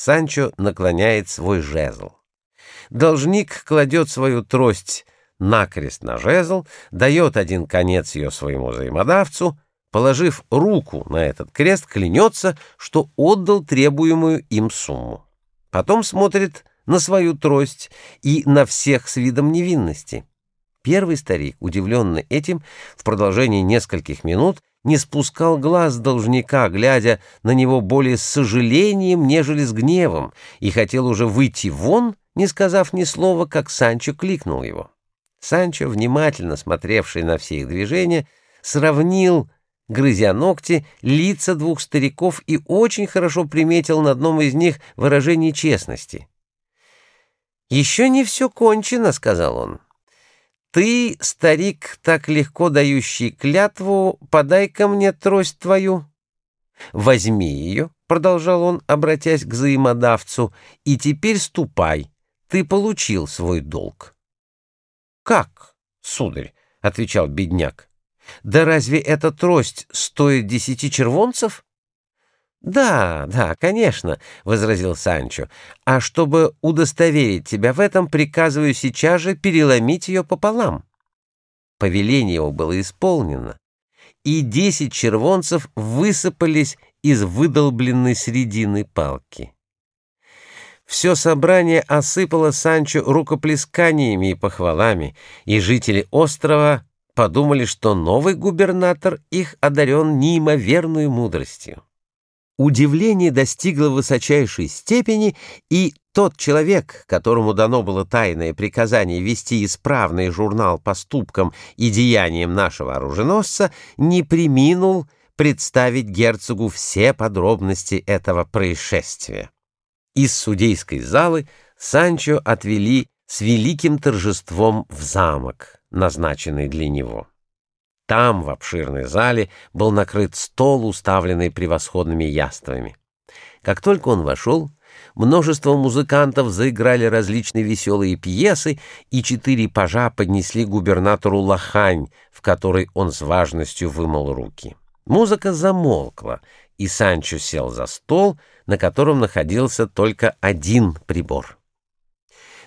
Санчо наклоняет свой жезл. Должник кладет свою трость накрест на жезл, дает один конец ее своему взаимодавцу, положив руку на этот крест, клянется, что отдал требуемую им сумму. Потом смотрит на свою трость и на всех с видом невинности. Первый старик, удивленный этим, в продолжении нескольких минут не спускал глаз должника, глядя на него более с сожалением, нежели с гневом, и хотел уже выйти вон, не сказав ни слова, как Санчо кликнул его. Санчо, внимательно смотревший на все их движения, сравнил, грызя ногти, лица двух стариков и очень хорошо приметил на одном из них выражение честности. «Еще не все кончено», — сказал он. «Ты, старик, так легко дающий клятву, подай-ка мне трость твою». «Возьми ее», — продолжал он, обратясь к взаимодавцу, — «и теперь ступай, ты получил свой долг». «Как, сударь?» — отвечал бедняк. «Да разве эта трость стоит десяти червонцев?» «Да, да, конечно», — возразил Санчо. «А чтобы удостоверить тебя в этом, приказываю сейчас же переломить ее пополам». Повеление его было исполнено, и десять червонцев высыпались из выдолбленной средины палки. Все собрание осыпало Санчо рукоплесканиями и похвалами, и жители острова подумали, что новый губернатор их одарен неимоверной мудростью. Удивление достигло высочайшей степени, и тот человек, которому дано было тайное приказание вести исправный журнал поступкам и деяниям нашего оруженосца, не приминул представить герцогу все подробности этого происшествия. Из судейской залы Санчо отвели с великим торжеством в замок, назначенный для него. Там, в обширной зале, был накрыт стол, уставленный превосходными яствами. Как только он вошел, множество музыкантов заиграли различные веселые пьесы, и четыре пажа поднесли губернатору лохань, в которой он с важностью вымыл руки. Музыка замолкла, и Санчо сел за стол, на котором находился только один прибор.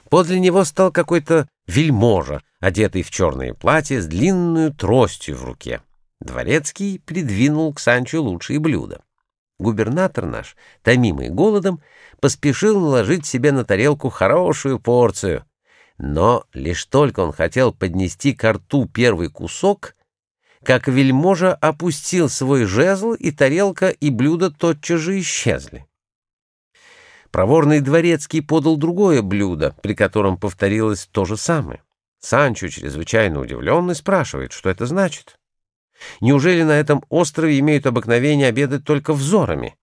Подле него стал какой-то вельможа, одетый в черное платье с длинную тростью в руке. Дворецкий придвинул к Санчо лучшие блюда. Губернатор наш, томимый голодом, поспешил наложить себе на тарелку хорошую порцию. Но лишь только он хотел поднести ко рту первый кусок — как вельможа опустил свой жезл, и тарелка, и блюдо тотчас же исчезли. Проворный дворецкий подал другое блюдо, при котором повторилось то же самое. Санчо, чрезвычайно удивленный, спрашивает, что это значит. Неужели на этом острове имеют обыкновение обедать только взорами?